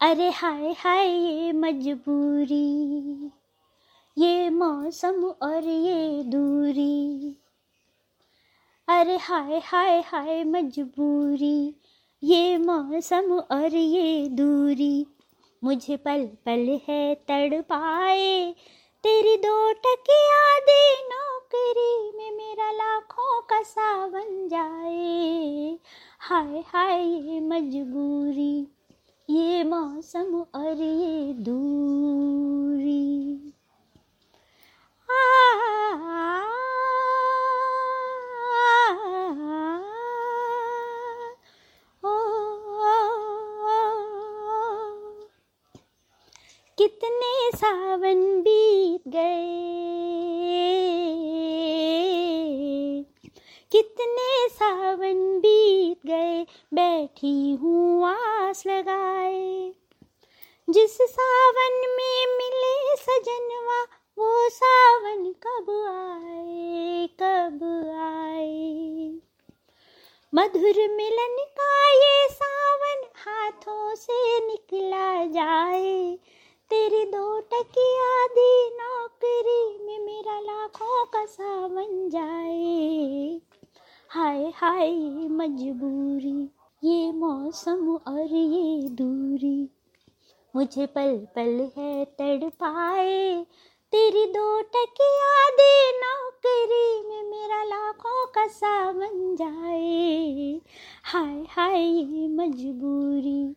अरे हाय हाय ये मजबूरी, ये मौसम और ये दूरी। अरे हाय हाय हाय मजबूरी, ये मौसम और ये दूरी। मुझे पल पल है तड़ पाए तेरी दो टके दे नौकरी में मेरा लाखों का सावन जाए। हाय हाय ये मजबूरी ये मौसम और ये दूरी कितने सावन बीत गए कितने सावन बैठी हूँ आस लगाए। जिस सावन में मिले सजनवा, वो सावन कब आए कब आए? मधुर मिलन का ये सावन हाथों से निकला जाए। तेरी दो टकी दी नौकरी में मेरा लाखों का सावन जाए। हाय हाय मजबूरी ये मौसम और ये दूरी। मुझे पल पल है तड़ पाए। तेरी दो टकिया दे नौकरी में मेरा लाखों का सावन जाए। हाय हाय ये मजबूरी,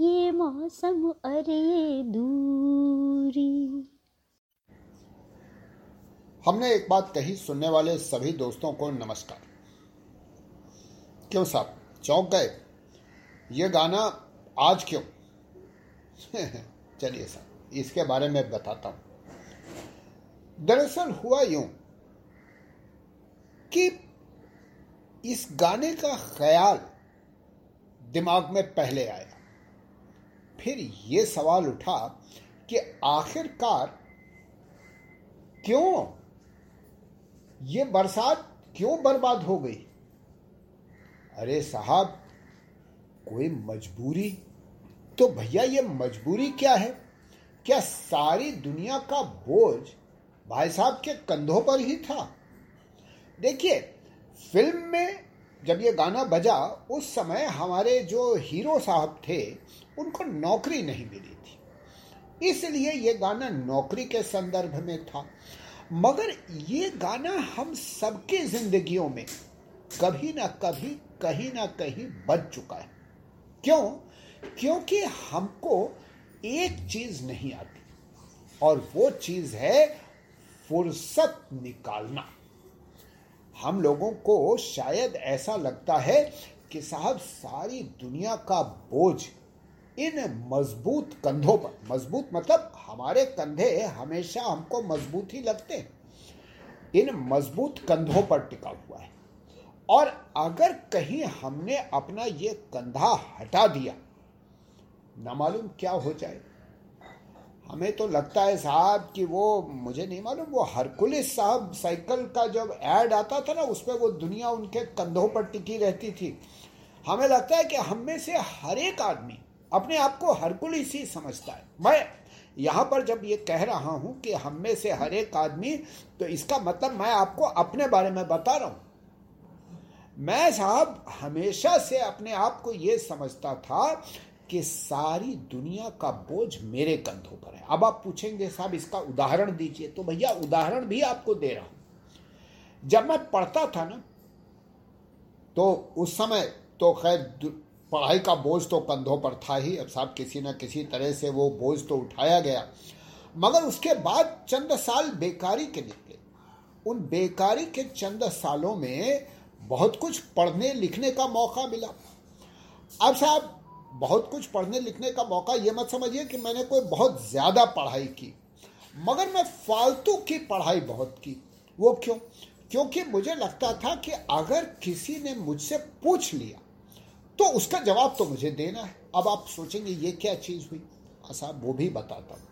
ये मौसम और ये दूरी। हमने एक बात कही सुनने वाले सभी दोस्तों को नमस्कार। क्यों साहब? चौंक गए। ये गाना आज क्यों? चलिए सर, इसके बारे में बताता हूँ। दरअसल हुआ यूँ कि इस गाने का ख्याल दिमाग में पहले आया। फिर ये सवाल उठा कि आखिरकार क्यों ये बरसात क्यों बर्बाद हो गई? अरे साहब, कोई मजबूरी? तो भैया, ये मजबूरी क्या है? क्या सारी दुनिया का बोझ भाई साहब के कंधों पर ही था? देखिए, फ़िल्म में जब ये गाना बजा, उस समय हमारे जो हीरो साहब थे, उनको नौकरी नहीं मिली थी। इसलिए ये गाना नौकरी के संदर्भ में था। मगर ये गाना हम सबके जिंदगियों में कभी ना कभी, कहीं ना कहीं बच चुका है। क्यों? क्योंकि हमको एक चीज़ नहीं आती, और वो चीज़ है फुर्सत निकालना। हम लोगों को शायद ऐसा लगता है कि साहब, सारी दुनिया का बोझ इन मज़बूत कंधों पर, मज़बूत मतलब हमारे कंधे हमेशा हमको मज़बूत ही लगते हैं। इन मज़बूत कंधों पर टिका हुआ है। और अगर कहीं हमने अपना ये कंधा हटा दिया, ना मालूम क्या हो जाए। हमें तो लगता है साहब कि वो, मुझे नहीं मालूम, वो हरकुलिस साहब साइकिल का जब ऐड आता था ना उसमें वो दुनिया उनके कंधों पर टिकी रहती थी। हमें लगता है कि हम में से हर एक आदमी अपने आप को हरकुलिस ही समझता है। मैं यहाँ पर जब ये कह रहा हूँ कि हम में से हर एक आदमी तो इसका मतलब मैं आपको अपने बारे में बता रहा हूँ। मैं साहब हमेशा से अपने आप को यह समझता था कि सारी दुनिया का बोझ मेरे कंधों पर है। अब आप पूछेंगे, साहब, इसका उदाहरण दीजिए। तो भैया, उदाहरण भी आपको दे रहा हूँ। जब मैं पढ़ता था ना तो उस समय तो खैर पढ़ाई का बोझ तो कंधों पर था ही। अब साहब, किसी न किसी तरह से वो बोझ तो उठाया गया। मगर उसके बाद चंद साल बेकारी के निकले। उन बेकारी के चंद सालों में बहुत कुछ पढ़ने लिखने का मौका मिला। अब साहब, बहुत कुछ पढ़ने लिखने का मौका, ये मत समझिए कि मैंने कोई बहुत ज़्यादा पढ़ाई की, मगर मैं फालतू की पढ़ाई बहुत की। वो क्यों? क्योंकि मुझे लगता था कि अगर किसी ने मुझसे पूछ लिया तो उसका जवाब तो मुझे देना है। अब आप सोचेंगे, ये क्या चीज़ हुई? साहब, वो भी बताता हूँ।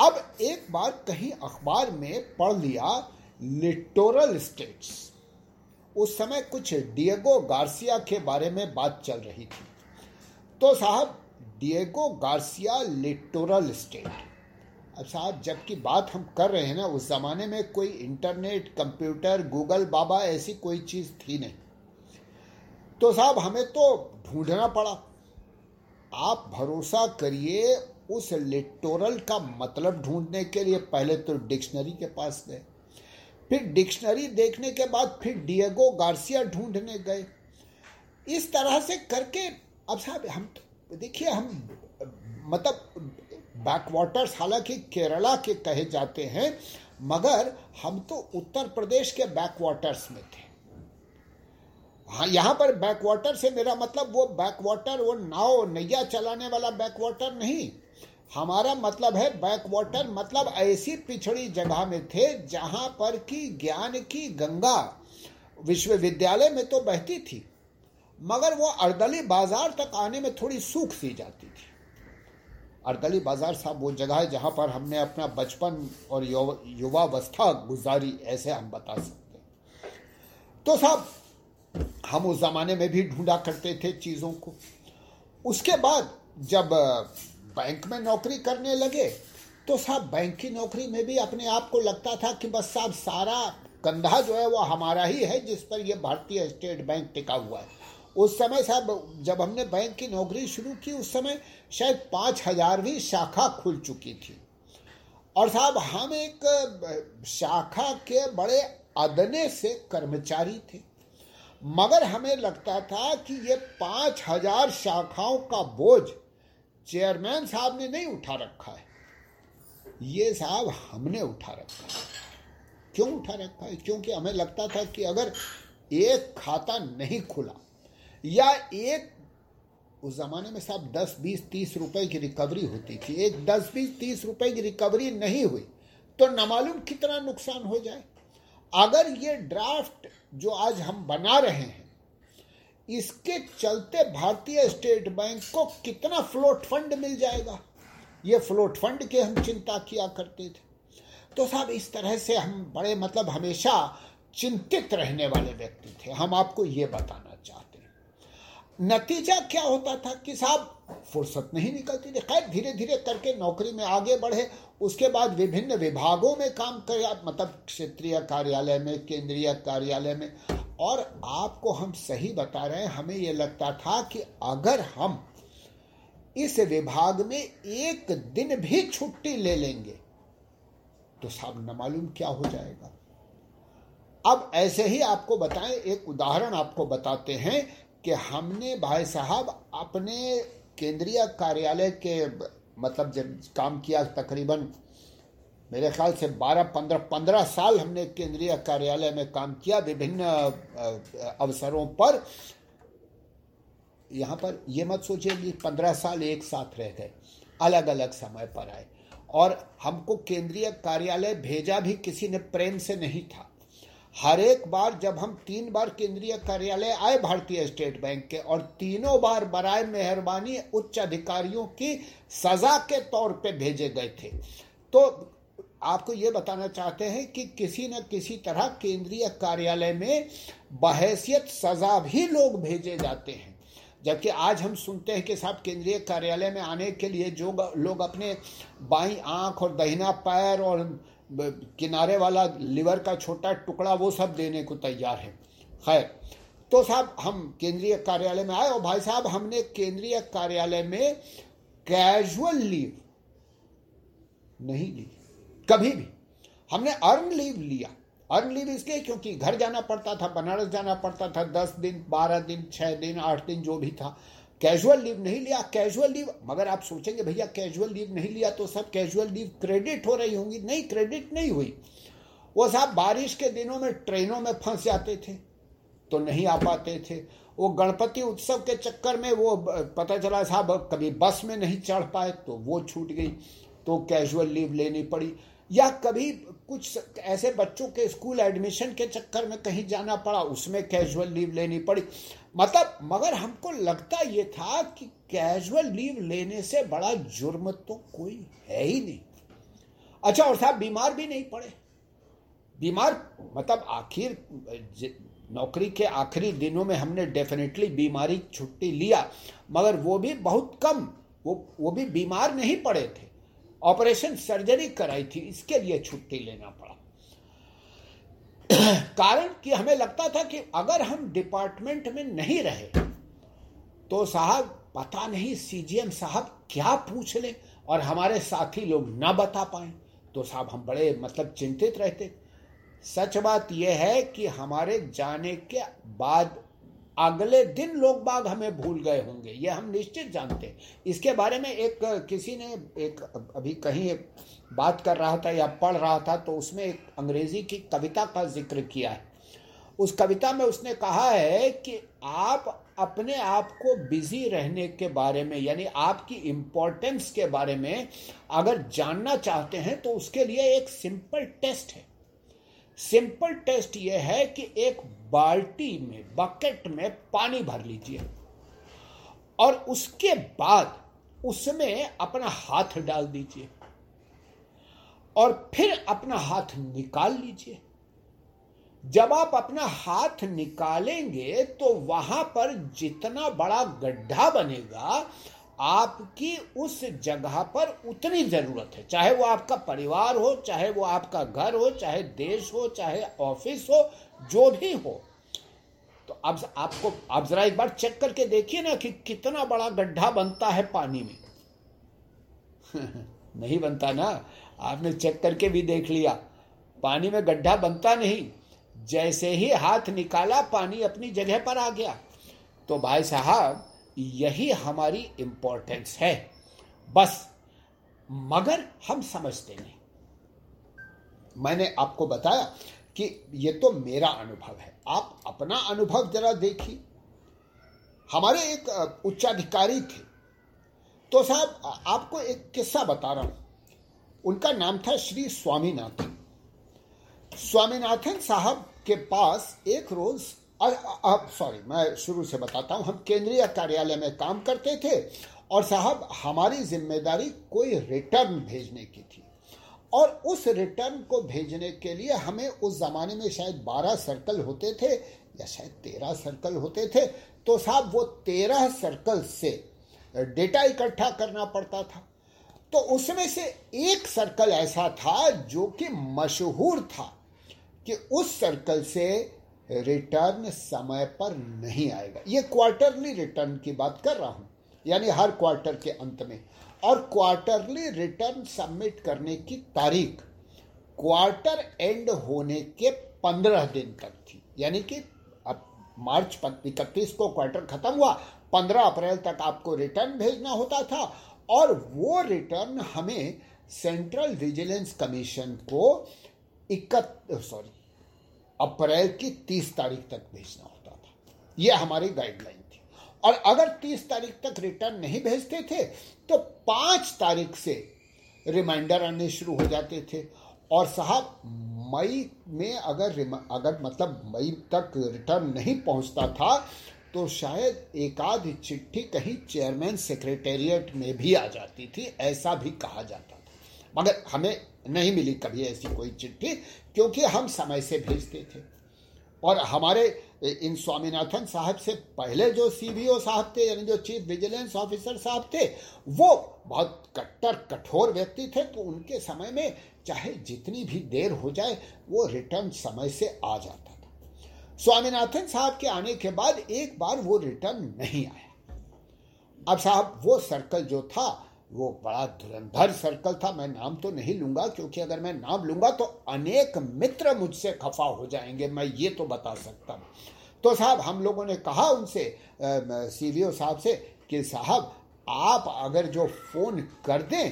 अब एक बार कहीं अखबार में पढ़ लिया, लिटोरल स्टेट्स। उस समय कुछ डिएगो गार्सिया के बारे में बात चल रही थी। तो साहब, डिएगो गार्सिया लिटोरल स्टेट। अब साहब जबकि बात हम कर रहे हैं ना, उस जमाने में कोई इंटरनेट, कंप्यूटर, गूगल बाबा ऐसी कोई चीज़ थी नहीं। तो साहब, हमें तो ढूंढना पड़ा। आप भरोसा करिए, उस लिटोरल का मतलब ढूँढने के लिए पहले तो डिक्शनरी के पास गए। फिर डिक्शनरी देखने के बाद फिर डिएगो गार्सिया ढूँढने गए। इस तरह से करके, अब साहब, हम तो देखिए, हम मतलब बैकवाटर्स हालाँकि केरला के कहे जाते हैं, मगर हम तो उत्तर प्रदेश के बैकवाटर्स में थे। हाँ यहाँ पर बैकवाटर से मेरा मतलब वो बैकवाटर वो नाव, नैया चलाने वाला बैकवाटर नहीं। हमारा मतलब है बैकवाटर मतलब ऐसी पिछड़ी जगह में थे जहाँ पर की ज्ञान की गंगा विश्वविद्यालय में तो बहती थी, मगर वो अर्दली बाज़ार तक आने में थोड़ी सूख सी जाती थी। अर्दली बाज़ार साहब वो जगह है जहाँ पर हमने अपना बचपन और युवावस्था गुजारी, ऐसे हम बता सकते तो साहब, हम उस जमाने में भी ढूंढा करते थे चीज़ों को। उसके बाद जब बैंक में नौकरी करने लगे तो साहब बैंक की नौकरी में भी अपने आप को लगता था कि बस साहब सारा कंधा जो है वो हमारा ही है, जिस पर ये भारतीय स्टेट बैंक टिका हुआ है। उस समय साहब, जब हमने बैंक की नौकरी शुरू की, उस समय शायद पाँच हजारवीं शाखा खुल चुकी थी। और साहब, हम एक शाखा के बड़े अदने से कर्मचारी थे। मगर हमें लगता था कि ये पाँच हज़ार शाखाओं का बोझ चेयरमैन साहब ने नहीं उठा रखा है। ये साहब हमने उठा रखा है। क्यों उठा रखा है? क्योंकि हमें लगता था कि अगर एक खाता नहीं खुला, या एक, उस जमाने में साहब दस, बीस, तीस रुपए की रिकवरी होती थी, एक दस, बीस, तीस रुपए की रिकवरी नहीं हुई तो न मालूम कितना नुकसान हो जाए। अगर ये ड्राफ्ट जो आज हम बना रहे हैं इसके चलते भारतीय स्टेट बैंक को कितना फ्लोट फंड मिल जाएगा? ये फ्लोट फंड के हम चिंता किया करते थे। तो साहब, इस तरह से हम बड़े मतलब हमेशा चिंतित रहने वाले व्यक्ति थे। हम आपको ये बताना चाहते हैं। नतीजा क्या होता था कि साहब, फुर्सत नहीं निकलती थी। खैर धीरे धीरे करके नौकरी में आगे बढ़े। उसके बाद विभिन्न विभागों में काम कर मतलब क्षेत्रीय कार्यालय में, केंद्रीय कार्यालय में। और आपको हम सही बता रहे हैं, हमें यह लगता था कि अगर हम इस विभाग में एक दिन भी छुट्टी ले लेंगे तो साहब न मालूम क्या हो जाएगा। अब ऐसे ही आपको बताएँ, एक उदाहरण आपको बताते हैं कि हमने भाई साहब अपने केंद्रीय कार्यालय के मतलब जब काम किया तकरीबन मेरे ख्याल से 12 15 15 साल हमने केंद्रीय कार्यालय में काम किया विभिन्न अवसरों पर। यहाँ पर ये मत सोचिए कि 15 साल एक साथ रह गए अलग अलग समय पर आए। और हमको केंद्रीय कार्यालय भेजा भी किसी ने प्रेम से नहीं था। हर एक बार जब हम तीन बार केंद्रीय कार्यालय आए भारतीय स्टेट बैंक के, और तीनों बार बरए मेहरबानी उच्च अधिकारियों की सजा के तौर पे भेजे गए थे तो आपको ये बताना चाहते हैं कि किसी न किसी तरह केंद्रीय कार्यालय में बहसियत सजा भी लोग भेजे जाते हैं। जबकि आज हम सुनते हैं कि साहब केंद्रीय कार्यालय में आने के लिए जो लोग अपने बाई आँख और दहिना पैर और किनारे वाला लिवर का छोटा टुकड़ा, वो सब देने को तैयार है। खैर तो साहब हम केंद्रीय कार्यालय में आए और भाई साहब हमने केंद्रीय कार्यालय में कैजुअल लीव नहीं ली। कभी भी। हमने अर्न लीव लिया। अर्न लीव इसलिए क्योंकि घर जाना पड़ता था, बनारस जाना पड़ता था, दस दिन, बारह दिन, छह दिन, आठ दिन जो भी था। कैजुअल लीव नहीं लिया कैजुअल लीव मगर आप सोचेंगे भैया कैजुअल लीव नहीं लिया तो सब कैजुअल लीव क्रेडिट हो रही होंगी। नहीं क्रेडिट नहीं हुई। वो साहब बारिश के दिनों में ट्रेनों में फंस जाते थे तो नहीं आ पाते थे। वो गणपति उत्सव के चक्कर में वो पता चला साहब, कभी बस में नहीं चढ़ पाए तो वो छूट गई। तो कैजुअल लीव लेनी पड़ी। या कभी कुछ ऐसे बच्चों के स्कूल एडमिशन के चक्कर में कहीं जाना पड़ा, उसमें कैजुअल लीव लेनी पड़ी। मतलब मगर हमको लगता ये था कि कैजुअल लीव लेने से बड़ा जुर्म तो कोई है ही नहीं। अच्छा और साहब, बीमार भी नहीं पड़े। बीमार मतलब आखिर नौकरी के आखिरी दिनों में हमने डेफिनेटली बीमारी छुट्टी लिया, मगर वो भी बहुत कम, वो वो भी बीमार नहीं पड़े थे। ऑपरेशन सर्जरी कराई थी, इसके लिए छुट्टी लेना पड़ा। कारण कि हमें लगता था कि अगर हम डिपार्टमेंट में नहीं रहे तो साहब पता नहीं सीजीएम साहब क्या पूछ ले और हमारे साथी लोग ना बता पाए। तो साहब हम बड़े मतलब चिंतित रहते। सच बात यह है कि हमारे जाने के बाद अगले दिन लोग बाग हमें भूल गए होंगे, ये हम निश्चित जानते हैं। इसके बारे में एक, किसी ने एक, अभी कहीं एक बात कर रहा था या पढ़ रहा था तो उसमें एक अंग्रेज़ी की कविता का ज़िक्र किया है। उस कविता में उसने कहा है कि आप अपने आप को बिज़ी रहने के बारे में, यानी आपकी इम्पोर्टेंस के बारे में अगर जानना चाहते हैं तो उसके लिए एक सिंपल टेस्ट है। सिंपल टेस्ट यह है कि एक बाल्टी में, बकेट में पानी भर लीजिए। और उसके बाद उसमें अपना हाथ डाल दीजिए। और फिर अपना हाथ निकाल लीजिए। जब आप अपना हाथ निकालेंगे तो वहाँ पर जितना बड़ा गड्ढा बनेगा आपकी उस जगह पर उतनी ज़रूरत है। चाहे वो आपका परिवार हो, चाहे वो आपका घर हो, चाहे देश हो, चाहे ऑफ़िस हो, जो भी हो। तो अब आपको, आप जरा एक बार चेक करके देखिए ना कि कितना बड़ा गड्ढा बनता है पानी में। नहीं बनता ना? आपने चेक करके भी देख लिया। पानी में गड्ढा बनता नहीं। जैसे ही हाथ निकाला, पानी अपनी जगह पर आ गया। तो भाई साहब यही हमारी इंपॉर्टेंस है। बस, मगर हम समझते नहीं। मैंने आपको बताया कि ये तो मेरा अनुभव है। आप अपना अनुभव जरा देखिए। हमारे एक उच्चाधिकारी थे। तो साहब आपको एक किस्सा बता रहा हूँ। उनका नाम था श्री स्वामीनाथन। स्वामीनाथन साहब के पास एक रोज अब सॉरी मैं शुरू से बताता हूँ। हम केंद्रीय कार्यालय में काम करते थे और साहब, हमारी ज़िम्मेदारी कोई रिटर्न भेजने की थी। और उस रिटर्न को भेजने के लिए हमें उस जमाने में शायद बारह सर्कल होते थे या शायद तेरह सर्कल होते थे। तो साहब, वो तेरह सर्कल से डेटा इकट्ठा करना पड़ता था। तो उसमें से एक सर्कल ऐसा था जो कि मशहूर था कि उस सर्कल से रिटर्न समय पर नहीं आएगा। ये क्वार्टरली रिटर्न की बात कर रहा हूँ, यानी हर क्वार्टर के अंत में। और क्वार्टरली रिटर्न सबमिट करने की तारीख क्वार्टर एंड होने के पंद्रह दिन तक थी। यानी कि अब मार्च इकतीस को क्वार्टर खत्म हुआ, पंद्रह अप्रैल तक आपको रिटर्न भेजना होता था। और वो रिटर्न हमें सेंट्रल विजिलेंस कमीशन को इकत, सॉरी अप्रैल की तीस तारीख तक भेजना होता था। यह हमारी गाइडलाइन थी। और अगर तीस तारीख तक रिटर्न नहीं भेजते थे तो पाँच तारीख से रिमाइंडर आने शुरू हो जाते थे। और साहब, मई में अगर अगर मतलब मई तक रिटर्न नहीं पहुँचता था तो शायद एक आध चिट्ठी कहीं चेयरमैन सेक्रेटेरिएट में भी आ जाती थी, ऐसा भी कहा जाता था। मगर हमें नहीं मिली कभी ऐसी कोई चिट्ठी क्योंकि हम समय से भेजते थे। और हमारे इन स्वामीनाथन साहब से पहले जो सीबीओ साहब थे, यानी जो चीफ विजिलेंस ऑफिसर साहब थे, वो बहुत कट्टर, कठोर व्यक्ति थे तो उनके समय में चाहे जितनी भी देर हो जाए, वो रिटर्न समय से आ जाता था। स्वामीनाथन साहब के आने के बाद एक बार वो रिटर्न नहीं आया। अब साहब, वो सर्कल जो था वो बड़ा धुरंधर सर्कल था, मैं नाम तो नहीं लूँगा, क्योंकि अगर मैं नाम लूँगा तो अनेक मित्र मुझसे खफा हो जाएँगे, मैं ये तो बता सकता हूँ। तो साहब, हम लोगों ने कहा उनसे सीवीओ साहब से कि साहब, आप अगर जो फ़ोन कर दें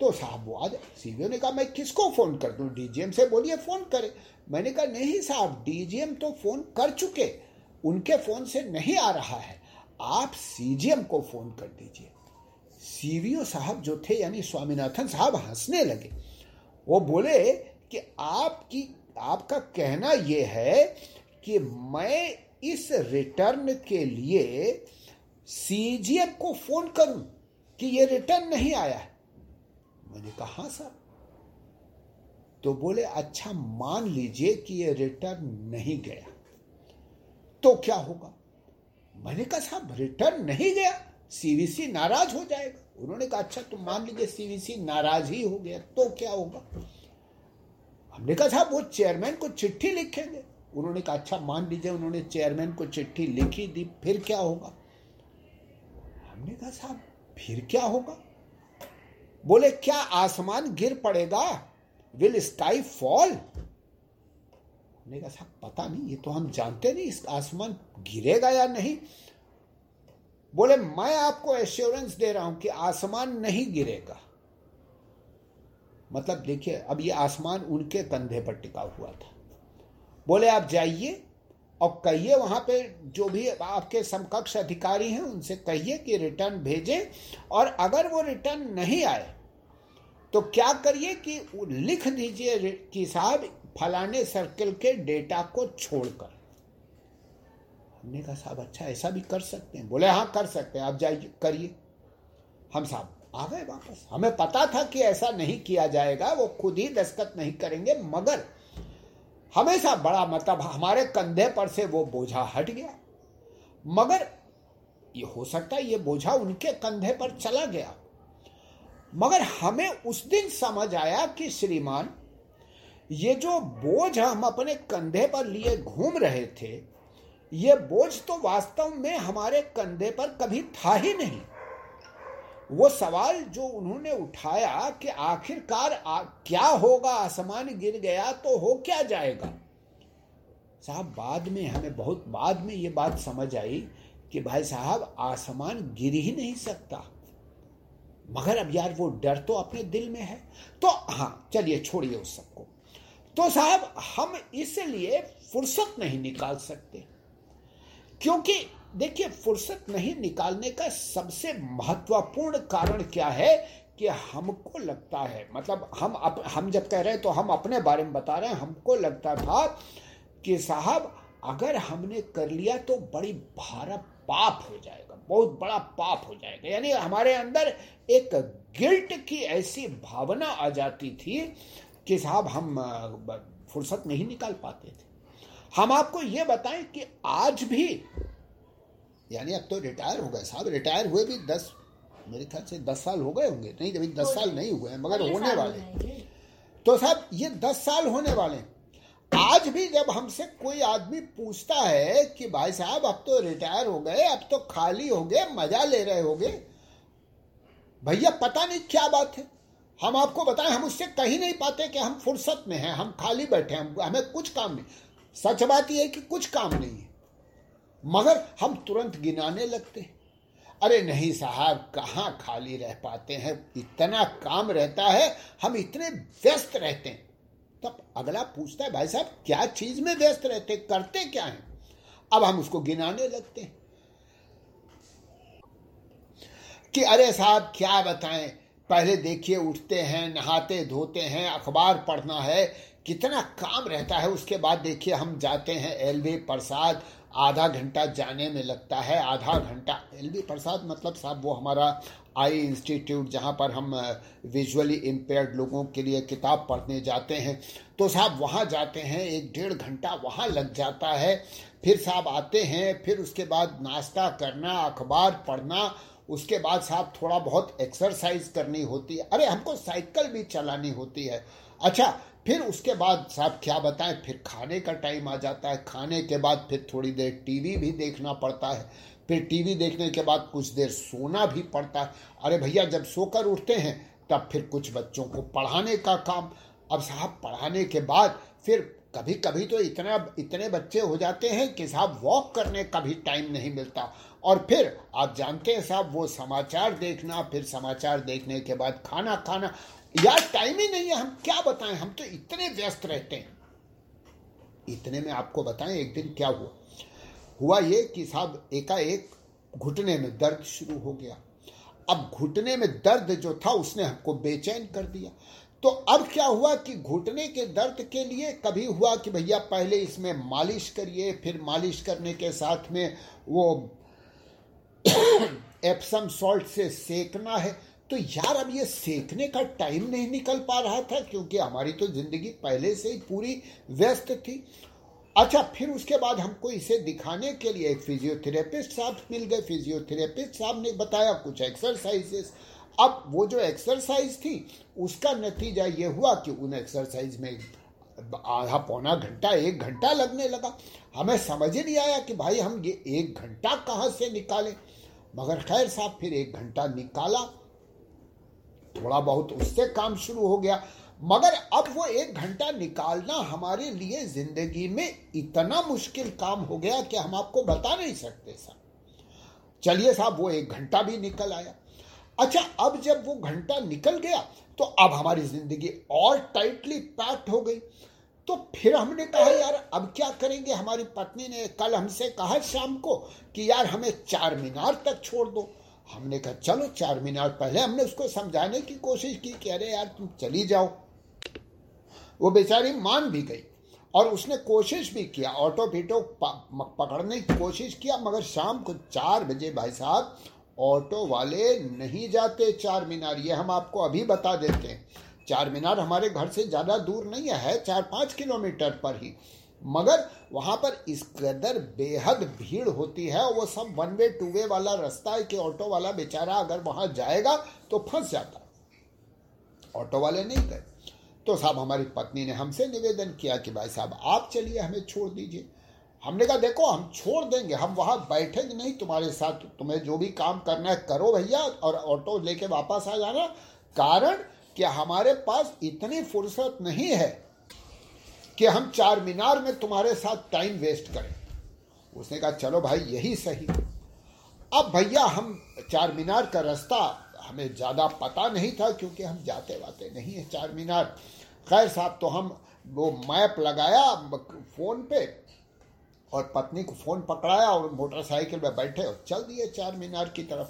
तो साहब वो आ जाए सीवीओ ने कहा, मैं किसको फ़ोन कर दूँ? डीजीएम से बोलिए, फ़ोन करें। मैंने कहा, नहीं साहब, डीजीएम तो फ़ोन कर चुके, उनके फ़ोन से नहीं आ रहा है। आप सीजीएम को फ़ोन कर दीजिए। सीवीओ साहब जो थे, यानी स्वामीनाथन साहब हंसने लगे। वो बोले कि आपकी, आपका कहना यह है कि मैं इस रिटर्न के लिए सीजीएम को फ़ोन करूँ कि ये रिटर्न नहीं आया है? मैंने कहा हाँ सर। तो बोले अच्छा मान लीजिए कि ये रिटर्न नहीं गया। तो क्या होगा? मैंने कहा, साहब रिटर्न नहीं गया। सीवीसी नाराज़ हो जाएगा। उन्होंने कहा अच्छा तुम मान लीजिए सीवीसी नाराज़ ही हो गया तो क्या होगा? हमने कहा, साहब, वो चेयरमैन को चिट्ठी लिखेंगे। उन्होंने कहा अच्छा मान लीजिए उन्होंने चेयरमैन को चिट्ठी लिखी दी, फिर क्या होगा? हमने कहा, साहब, फिर क्या होगा? बोले, क्या आसमान गिर पड़ेगा? विल स्काई फॉल हमने कहा, साहब, पता नहीं, ये तो हम जानते नहीं, इस आसमान गिरेगा या नहीं? बोले, मैं आपको एश्योरेंस दे रहा हूँ कि आसमान नहीं गिरेगा. मतलब देखिए, अब ये आसमान उनके कंधे पर टिका हुआ था। बोले, आप जाइए और कहिए वहाँ पे जो भी आपके समकक्ष अधिकारी हैं, उनसे कहिए कि रिटर्न भेजें और अगर वो रिटर्न नहीं आए तो क्या करिए कि लिख दीजिए कि साहब, फलाने सर्कल के डेटा को छोड़कर। हमने कहा, साहब अच्छा ऐसा भी कर सकते हैं। बोले हाँ कर सकते हैं। आप जाइए, करिए। हम साहब आ गए वापस। हमें पता था कि ऐसा नहीं किया जाएगा, वो खुद ही दस्तखत नहीं करेंगे, मगर हमेशा बड़ा मतलब हमारे कंधे पर से वो बोझा हट गया। मगर ये हो सकता है ये बोझा उनके कंधे पर चला गया। मगर हमें उस दिन समझ आया कि श्रीमान, ये जो बोझ हम अपने कंधे पर लिए घूम रहे थे ये बोझ तो वास्तव में हमारे कंधे पर कभी था ही नहीं। वो सवाल जो उन्होंने उठाया कि आखिरकार क्या होगा, आसमान गिर गया तो हो क्या जाएगा? साहब, बाद में, हमें बहुत बाद में ये बात समझ आई कि भाई साहब, आसमान गिर ही नहीं सकता। मगर अब यार वो डर तो अपने दिल में है। तो हाँ चलिए छोड़िए उस सबको। तो साहब, हम इसलिए फुर्सत नहीं निकाल सकते। क्योंकि देखिए फुर्सत नहीं निकालने का सबसे महत्वपूर्ण कारण क्या है कि हमको लगता है मतलब हम अप, हम जब कह रहे हैं तो हम अपने बारे में बता रहे हैं हमको लगता था कि साहब अगर हमने कर लिया तो बड़ी भारा पाप हो जाएगा बहुत बड़ा पाप हो जाएगा। यानी हमारे अंदर एक गिल्ट की ऐसी भावना आ जाती थी कि साहब हम फुर्सत नहीं निकाल पाते थे। हम आपको ये बताएँ कि आज भी यानी अब तो रिटायर हो गए साहब रिटायर हुए भी दस मेरे ख्याल से दस साल हो गए होंगे। नहीं अभी दस साल नहीं हुए हैं मगर होने वाले। तो साहब ये दस साल होने वाले आज भी जब हमसे कोई आदमी पूछता है कि भाई साहब अब तो रिटायर हो गए अब तो खाली हो गए मज़ा ले रहे हो गए भैया पता नहीं क्या बात है। हम आपको बताएँ हम उससे कहीं नहीं पाते कि हम फुर्सत में हैं हम खाली बैठे हैं हमें कुछ काम नहीं। सच बात यह है कि कुछ काम नहीं है। मगर हम तुरंत गिनाने लगते हैं। अरे नहीं साहब, कहाँ खाली रह पाते हैं? इतना काम रहता है, हम इतने व्यस्त रहते हैं। तब अगला पूछता है, भाई साहब, क्या चीज़ में व्यस्त रहते करते क्या हैं? अब हम उसको गिनाने लगते हैं कि अरे साहब, क्या बताएँ? पहले देखिए, उठते हैं नहाते धोते हैं, अखबार पढ़ना है कितना काम रहता है, उसके बाद देखिए हम जाते हैं एलवी प्रसाद, आधा घंटा जाने में लगता है, आधा घंटा। एल बी प्रसाद मतलब साहब वो हमारा आई इंस्टीट्यूट जहाँ पर हम विजुअली इम्पेयर्ड लोगों के लिए किताब पढ़ने जाते हैं। तो साहब वहाँ जाते हैं, एक डेढ़ घंटा वहाँ लग जाता है। फिर साहब आते हैं, फिर उसके बाद नाश्ता करना, अखबार पढ़ना, उसके बाद साहब थोड़ा बहुत एक्सरसाइज करनी होती है। अरे हमको साइकिल भी चलानी होती है। अच्छा फिर उसके बाद साहब क्या बताएँ? फिर खाने का टाइम आ जाता है। खाने के बाद फिर थोड़ी देर टीवी भी देखना पड़ता है। फिर टीवी देखने के बाद कुछ देर सोना भी पड़ता है। अरे भैया, जब सोकर उठते हैं, तब फिर कुछ बच्चों को पढ़ाने का काम। अब साहब, पढ़ाने के बाद फिर कभी कभी तो इतना, इतने बच्चे हो जाते हैं कि साहब वॉक करने का भी टाइम नहीं मिलता। और फिर आप जानते हैं साहब, वो समाचार देखना, फिर समाचार देखने के बाद खाना खाना। यार टाइम ही नहीं है, हम क्या बताएँ? हम तो इतने व्यस्त रहते हैं। इतने में आपको बताएँ, एक दिन क्या हुआ? हुआ ये कि साहब, एकाएक घुटने में दर्द शुरू हो गया। अब घुटने में दर्द जो था, उसने हमको बेचैन कर दिया। तो अब क्या हुआ कि घुटने के दर्द के लिए कभी हुआ कि भैया, पहले इसमें मालिश करिए, फिर मालिश करने के साथ में वो एप्सम सॉल्ट से सेकना है तो यार अब ये सीखने का टाइम नहीं निकल पा रहा था, क्योंकि हमारी तो ज़िंदगी पहले से ही पूरी व्यस्त थी। अच्छा फिर उसके बाद हमको इसे दिखाने के लिए एक फिजियोथेरेपिस्ट साहब मिल गए। फिजियोथेरेपिस्ट साहब ने बताया कुछ एक्सरसाइजेस अब वो जो एक्सरसाइज थी, उसका नतीजा ये हुआ कि उन एक्सरसाइज में आधा पौना घंटा, एक घंटा लगने लगा। हमें समझ ही नहीं आया कि भाई हम ये एक घंटा कहाँ से निकालें। मगर खैर साहब, फिर एक घंटा निकाला। थोड़ा बहुत उससे काम शुरू हो गया। मगर अब वो एक घंटा निकालना हमारे लिए ज़िंदगी में इतना मुश्किल काम हो गया कि हम आपको बता नहीं सकते साहब चलिए साहब, वो एक घंटा भी निकल आया। अच्छा अब जब वो घंटा निकल गया तो अब हमारी ज़िंदगी और टाइटली पैक्ड हो गई। तो फिर हमने कहा, यार, अब क्या करेंगे? हमारी पत्नी ने कल हमसे कहा शाम को कि, यार, हमें चार मीनार तक छोड़ दो। हमने कहा, चलो, चार मीनार पहले हमने उसको समझाने की कोशिश की कि, अरे यार, तुम चली जाओ। वो बेचारी मान भी गई और उसने कोशिश भी किया, ऑटो पीटो पकड़ने की कोशिश किया, मगर शाम को चार बजे भाई साहब ऑटो वाले नहीं जाते चार मीनार। ये हम आपको अभी बता देते हैं। चार मीनार हमारे घर से ज़्यादा दूर नहीं है, चार पाँच किलोमीटर पर ही। मगर वहाँ पर इस कदर बेहद भीड़ होती है वो सब वन वे टू वे वाला रास्ता है कि ऑटो वाला बेचारा अगर वहाँ जाएगा तो फंस जाता ऑटो वाले नहीं गए। तो साहब हमारी पत्नी ने हमसे निवेदन किया कि भाई साहब आप चलिए, हमें छोड़ दीजिए। हमने कहा, देखो, हम छोड़ देंगे, हम वहाँ बैठेंगे नहीं, तुम्हारे साथ तुम्हें जो भी काम करना है करो भैया और ऑटो लेके वापस आ जाना। कारण कि हमारे पास इतनी फुर्सत नहीं है कि हम चार मीनार में तुम्हारे साथ टाइम वेस्ट करें। उसने कहा, चलो भाई, यही सही। अब भैया, हम चार मीनार का रास्ता हमें ज़्यादा पता नहीं था क्योंकि हम जाते वाते नहीं है चार मीनार। खैर साहब तो हम वो मैप लगाया फ़ोन पे और पत्नी को फ़ोन पकड़ाया और मोटरसाइकिल में बैठे और चल दिए चार मीनार की तरफ़।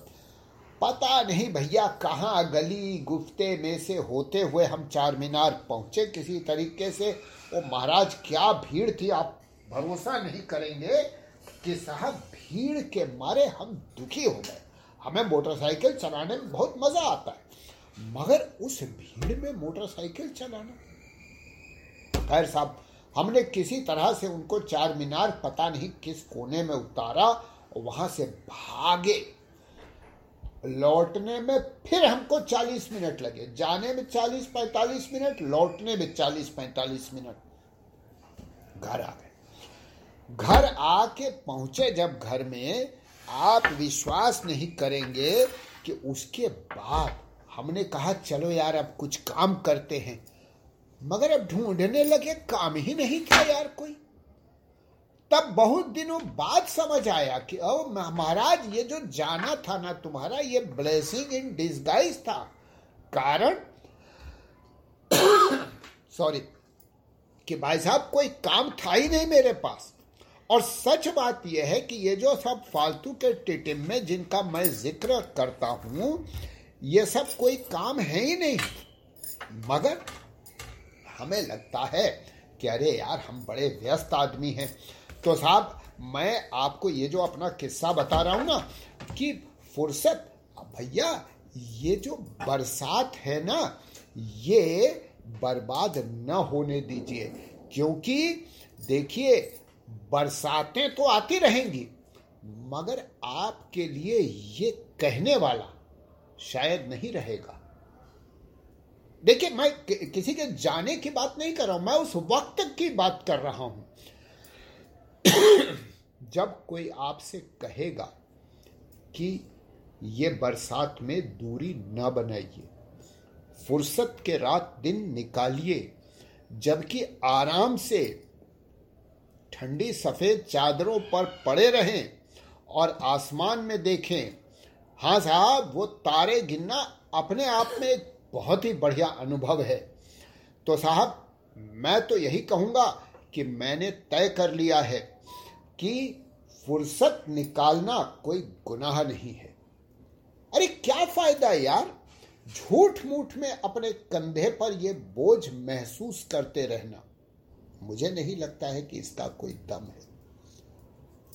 पता नहीं भैया कहाँ गली गुफ्ते में से होते हुए हम चार मीनार पहुँचे किसी तरीके से। वो महाराज, क्या भीड़ थी? आप भरोसा नहीं करेंगे कि साहब, भीड़ के मारे हम दुखी हो गए। हमें मोटरसाइकिल चलाने में बहुत मज़ा आता है, मगर उस भीड़ में मोटरसाइकिल चलाना। खैर साहब, हमने किसी तरह से उनको चार मीनार पता नहीं किस कोने में उतारा और वहाँ से भागे। लौटने में फिर हमको 40 मिनट लगे। जाने में 40-45 मिनट, लौटने में 40-45 मिनट। घर आ गए। घर आके पहुँचे जब घर में, आप विश्वास नहीं करेंगे कि उसके बाद हमने कहा, चलो यार, अब कुछ काम करते हैं। मगर अब ढूँढने लगे, काम ही नहीं था यार कोई। तब बहुत दिनों बाद समझ आया कि ओ महाराज, ये जो जाना था ना तुम्हारा, ये ब्लेसिंग इन डिस्गाइज था। कारण सॉरी कि भाई साहब, कोई काम था ही नहीं मेरे पास। और सच बात यह है कि ये जो सब फालतू के टिटिम में जिनका मैं ज़िक्र करता हूँ, ये सब कोई काम है ही नहीं। मगर हमें लगता है कि, अरे यार, हम बड़े व्यस्त आदमी हैं। तो साहब, मैं आपको ये जो अपना किस्सा बता रहा हूँ ना, कि फुर्सत, भैया, ये जो बरसात है ना, ये बर्बाद न होने दीजिए। क्योंकि देखिए, बरसातें तो आती रहेंगी, मगर आपके लिए ये कहने वाला शायद नहीं रहेगा। देखिए, मैं किसी के जाने की बात नहीं कर रहा हूँ, मैं उस वक्त की बात कर रहा हूँ। जब कोई आपसे कहेगा कि ये बरसात में दूरी न बनाइए, फुर्सत के रात दिन निकालिए, जबकि आराम से ठंडी सफ़ेद चादरों पर पड़े रहें और आसमान में देखें हाँ साहब, वो तारे गिनना अपने आप में एक बहुत ही बढ़िया अनुभव है। तो साहब, मैं तो यही कहूँगा कि मैंने तय कर लिया है कि फुर्सत निकालना कोई गुनाह नहीं है। अरे क्या फ़ायदा यार? झूठ मूठ में अपने कंधे पर यह बोझ महसूस करते रहना। मुझे नहीं लगता है कि इसका कोई दम है।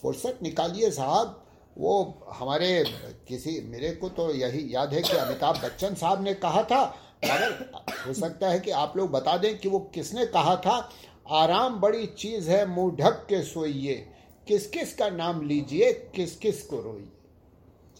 फुर्सत निकालिए साहब। वो हमारे किसी, मेरे को तो यही याद है कि अमिताभ बच्चन साहब ने कहा था, मगर हो सकता है कि आप लोग बता दें कि वो किसने कहा था, आराम बड़ी चीज़ है, मुँह ढक के सोइए। किस किस का नाम लीजिए किस किस को रोइए।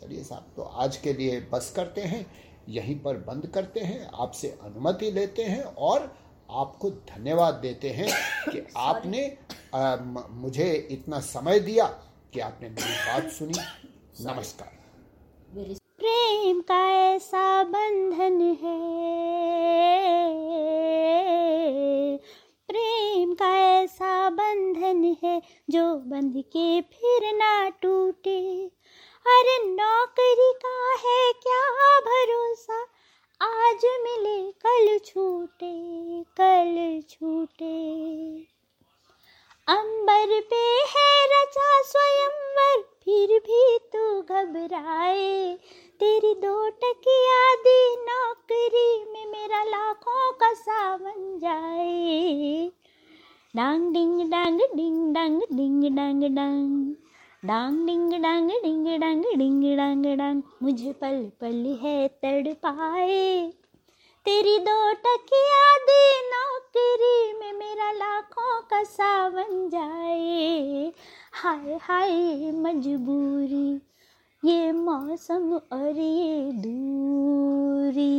चलिए साहब तो आज के लिए बस करते हैं यहीं पर बंद करते हैं आपसे अनुमति लेते हैं और आपको धन्यवाद देते हैं कि आपने आ, म, मुझे इतना समय दिया कि आपने मेरी बात सुनी। नमस्कार। प्रेम का ऐसा बंधन है। प्रेम का ऐसा बंधन है जो बंध के फिर ना टूटे। अरे नौकरी का डांग डिंग डांग डिंग डांग। डिंग डांग डांग मुझे पल पल है तड़ पाए तेरी दो टकिया दे नौकरी में मेरा लाखों का सावन जाए। हाय हाय मजबूरी, ये मौसम और ये दूरी।